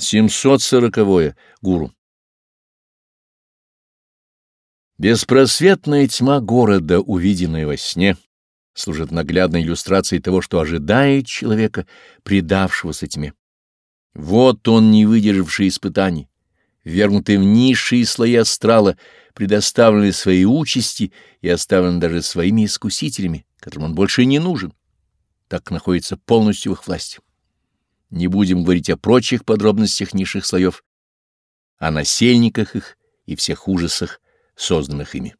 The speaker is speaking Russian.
740. -е. Гуру. Беспросветная тьма города, увиденная во сне, служит наглядной иллюстрацией того, что ожидает человека, предавшегося тьме. Вот он, не выдержавший испытаний, вергнутый в низшие слои астрала, предоставленный своей участи и оставлен даже своими искусителями, которым он больше не нужен, так находится полностью в их власти. Не будем говорить о прочих подробностях низших слоев, о насельниках их и всех ужасах, созданных ими.